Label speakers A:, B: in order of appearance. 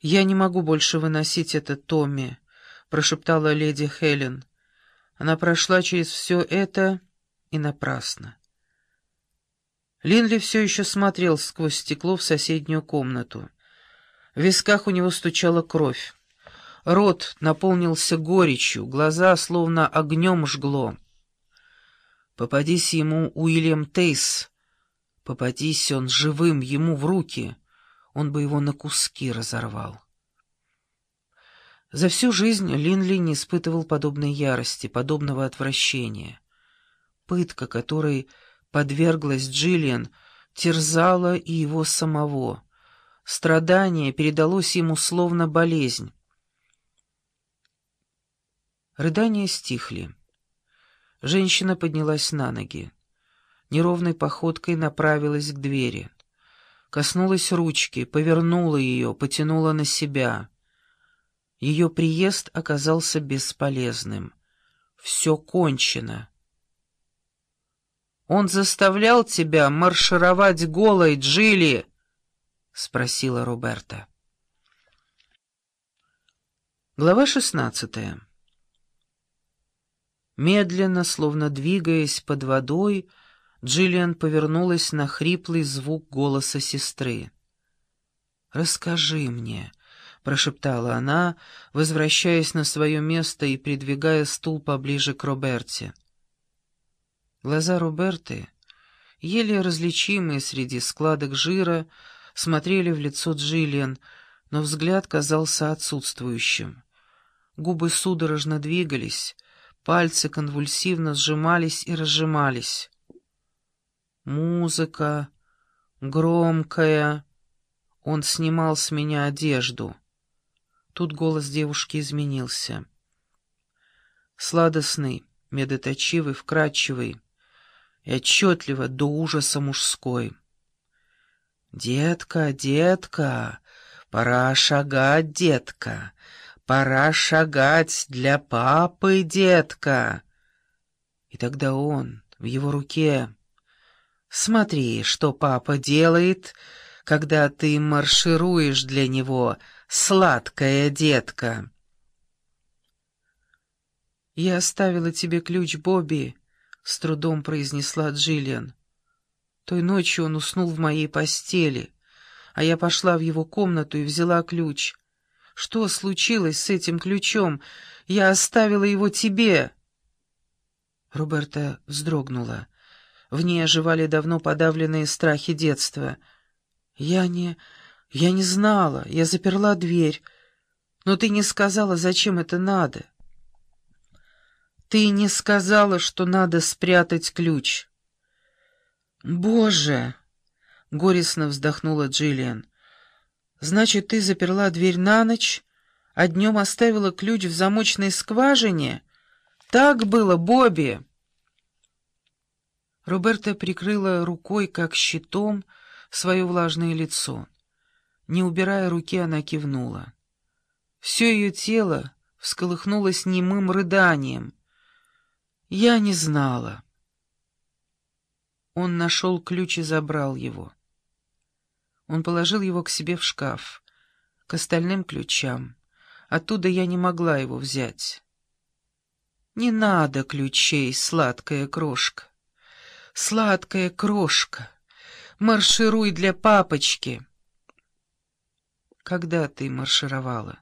A: «Я не могу больше выносить это, Томми», — прошептала леди Хелен. Она прошла через все это и напрасно. Линли все еще смотрел сквозь стекло в соседнюю комнату. В висках у него стучала кровь. Рот наполнился горечью, глаза словно огнем жгло. Попадись ему Уильям Тейс, попадись он живым ему в руки, он бы его на куски разорвал. За всю жизнь Линли не испытывал подобной ярости, подобного отвращения. Пытка, которой подверглась Джиллиан, терзала и его самого. Страдание передалось ему словно болезнь. Рыдания стихли. Женщина поднялась на ноги. Неровной походкой направилась к двери. Коснулась ручки, повернула ее, потянула на себя. Ее приезд оказался бесполезным. Все кончено. «Он заставлял тебя маршировать голой, Джилли?» — спросила Роберта. Глава шестнадцатая Медленно, словно двигаясь под водой, Джиллиан повернулась на хриплый звук голоса сестры. «Расскажи мне», — прошептала она, возвращаясь на свое место и придвигая стул поближе к Роберте. Глаза Роберты, еле различимые среди складок жира, смотрели в лицо Джиллиан, но взгляд казался отсутствующим. Губы судорожно двигались, Пальцы конвульсивно сжимались и разжимались. Музыка, громкая. Он снимал с меня одежду. Тут голос девушки изменился. Сладостный, медоточивый, вкрадчивый и отчетливо до ужаса мужской. «Детка, детка, пора шагать, детка, Пора шагать для папы, детка. И тогда он в его руке. Смотри, что папа делает, когда ты маршируешь для него, сладкая детка. «Я оставила тебе ключ, Бобби», — с трудом произнесла Джиллиан. Той ночью он уснул в моей постели, а я пошла в его комнату и взяла ключ. Что случилось с этим ключом? Я оставила его тебе!» Роберта вздрогнула. В ней оживали давно подавленные страхи детства. «Я не... я не знала. Я заперла дверь. Но ты не сказала, зачем это надо. Ты не сказала, что надо спрятать ключ». «Боже!» — горестно вздохнула Джиллиан. «Значит, ты заперла дверь на ночь, а днем оставила ключ в замочной скважине? Так было, Бобби!» Роберта прикрыла рукой, как щитом, свое влажное лицо. Не убирая руки, она кивнула. Все ее тело всколыхнулось немым рыданием. «Я не знала». Он нашел ключ и забрал его. Он положил его к себе в шкаф, к остальным ключам. Оттуда я не могла его взять. «Не надо ключей, сладкая крошка. Сладкая крошка, маршируй для папочки». «Когда ты маршировала?»